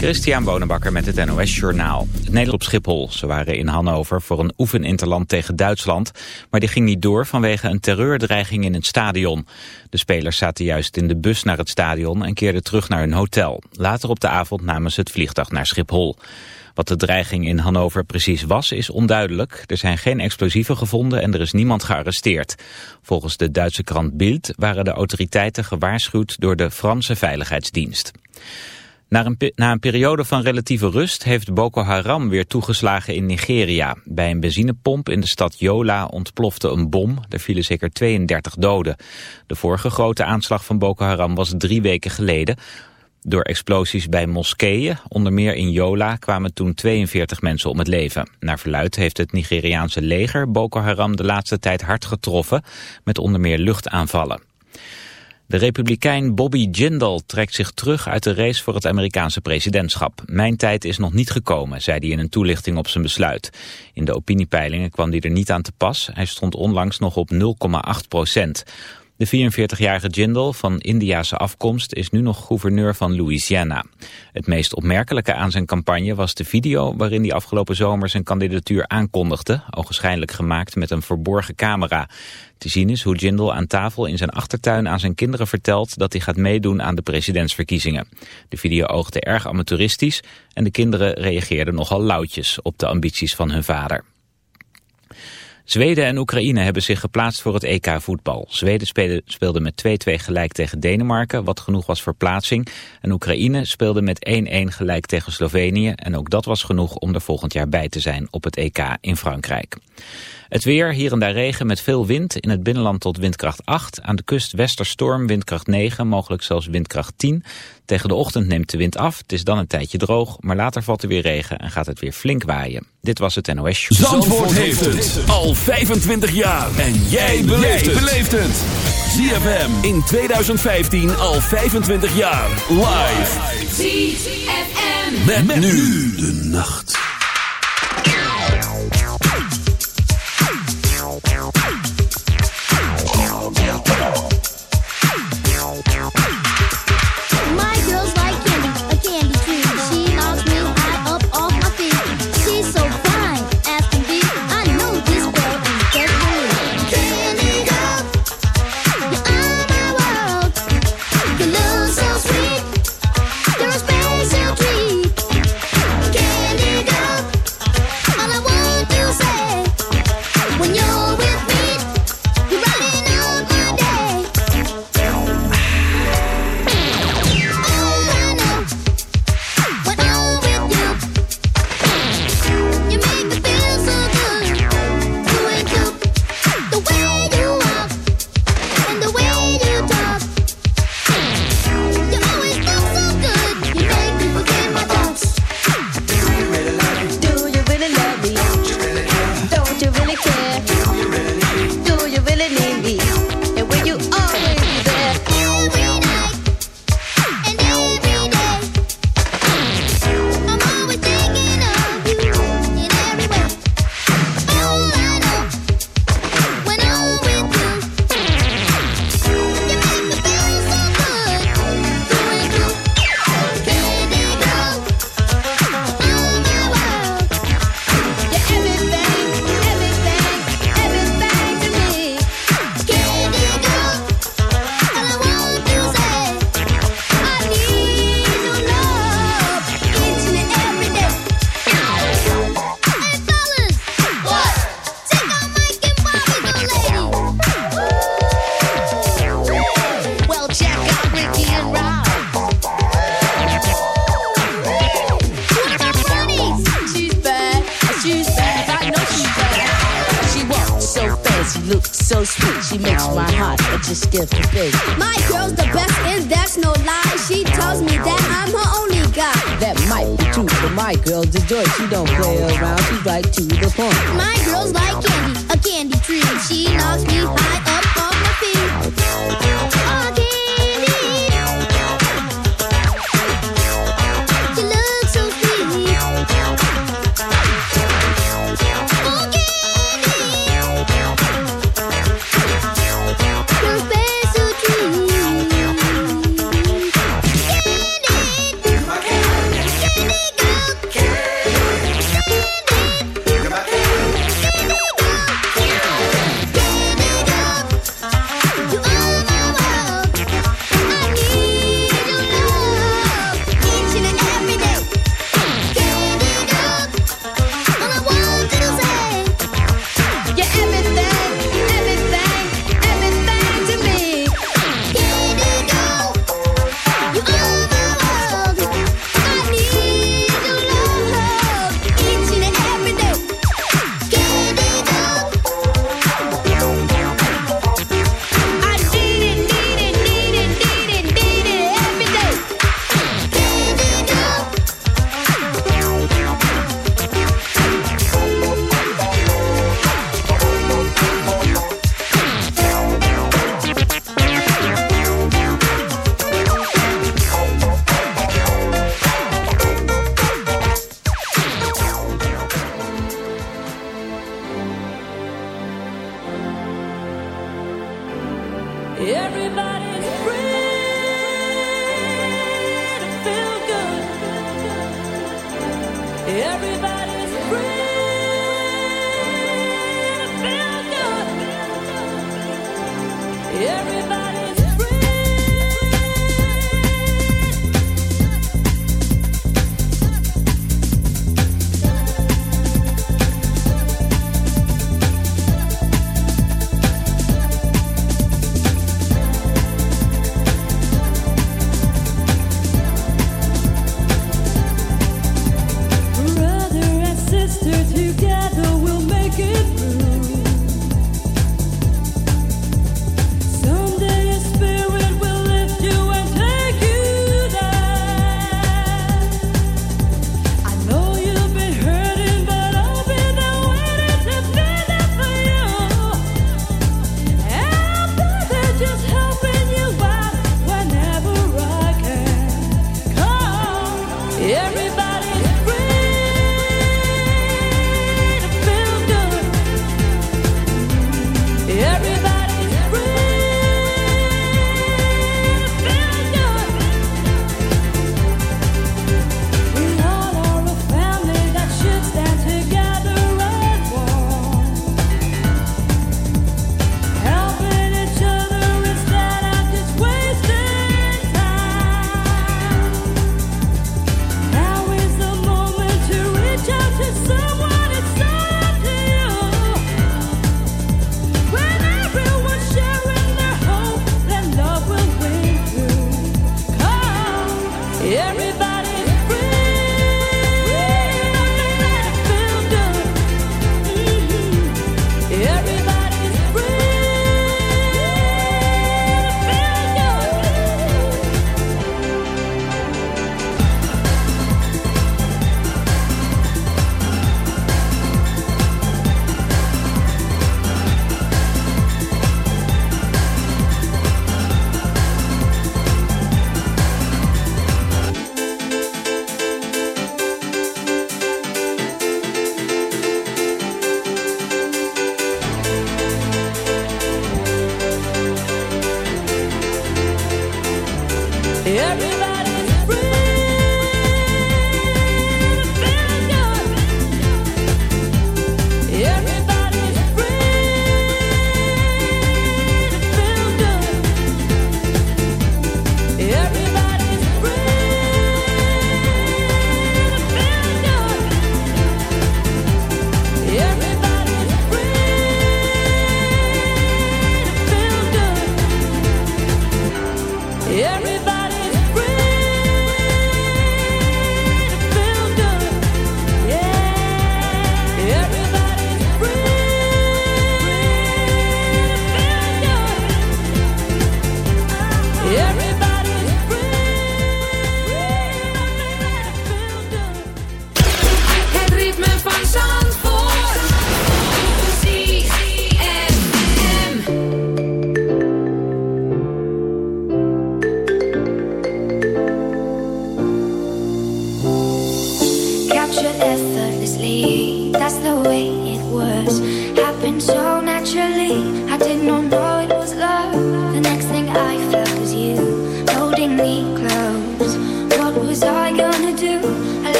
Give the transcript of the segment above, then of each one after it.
Christian Bonenbakker met het NOS Journaal. Het Nederland op Schiphol. Ze waren in Hannover voor een oefeninterland tegen Duitsland. Maar die ging niet door vanwege een terreurdreiging in het stadion. De spelers zaten juist in de bus naar het stadion en keerden terug naar hun hotel. Later op de avond namen ze het vliegtuig naar Schiphol. Wat de dreiging in Hannover precies was, is onduidelijk. Er zijn geen explosieven gevonden en er is niemand gearresteerd. Volgens de Duitse krant Bild waren de autoriteiten gewaarschuwd door de Franse Veiligheidsdienst. Na een, na een, periode van relatieve rust heeft Boko Haram weer toegeslagen in Nigeria. Bij een benzinepomp in de stad Yola ontplofte een bom. Er vielen zeker 32 doden. De vorige grote aanslag van Boko Haram was drie weken geleden. Door explosies bij moskeeën, onder meer in Yola, kwamen toen 42 mensen om het leven. Naar verluid heeft het Nigeriaanse leger Boko Haram de laatste tijd hard getroffen, met onder meer luchtaanvallen. De republikein Bobby Jindal trekt zich terug uit de race voor het Amerikaanse presidentschap. Mijn tijd is nog niet gekomen, zei hij in een toelichting op zijn besluit. In de opiniepeilingen kwam hij er niet aan te pas. Hij stond onlangs nog op 0,8 procent. De 44-jarige Jindal van Indiase afkomst is nu nog gouverneur van Louisiana. Het meest opmerkelijke aan zijn campagne was de video waarin hij afgelopen zomer zijn kandidatuur aankondigde, ogenschijnlijk gemaakt met een verborgen camera. Te zien is hoe Jindal aan tafel in zijn achtertuin aan zijn kinderen vertelt dat hij gaat meedoen aan de presidentsverkiezingen. De video oogde erg amateuristisch en de kinderen reageerden nogal lauwtjes op de ambities van hun vader. Zweden en Oekraïne hebben zich geplaatst voor het EK voetbal. Zweden speelde met 2-2 gelijk tegen Denemarken, wat genoeg was voor plaatsing. En Oekraïne speelde met 1-1 gelijk tegen Slovenië. En ook dat was genoeg om er volgend jaar bij te zijn op het EK in Frankrijk. Het weer, hier en daar regen met veel wind. In het binnenland tot windkracht 8. Aan de kust westerstorm, windkracht 9, mogelijk zelfs windkracht 10. Tegen de ochtend neemt de wind af. Het is dan een tijdje droog, maar later valt er weer regen en gaat het weer flink waaien. Dit was het NOS Show. Zandvoort, Zandvoort heeft het al 25 jaar. En jij beleeft het. ZFM in 2015 al 25 jaar. Live. ZFM. met nu de nacht.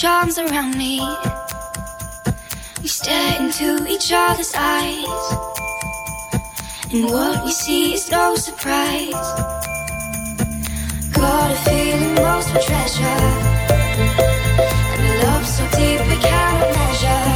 Charms around me. We stare into each other's eyes. And what we see is no surprise. Got a feeling most of treasure. And a love so deep we cannot measure.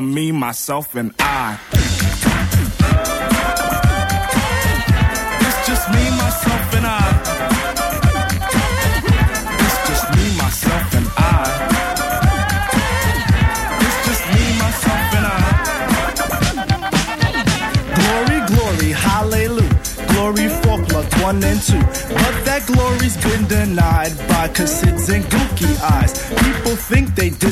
from me, myself, and I. It's just me, myself, and I. It's just me, myself, and I. It's just me, myself, and I. Glory, glory, hallelujah. Glory, four plus one and two. But that glory's been denied by Cassids and Gookie Eye.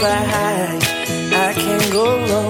fly high. I can go wrong.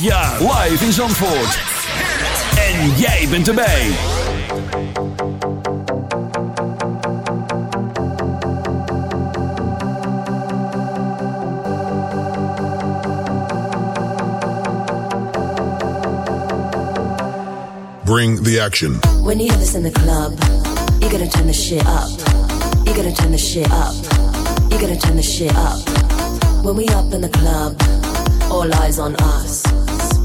25 jaar. Live in Zandvoort. En jij bent erbij. Bring the action. When you hear this in the club, you gotta turn the shit up. You gotta turn the shit up. You gotta turn the shit up. When we up in the club, all eyes on us.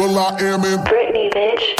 will.i.am in Britney, bitch.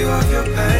You of your pain.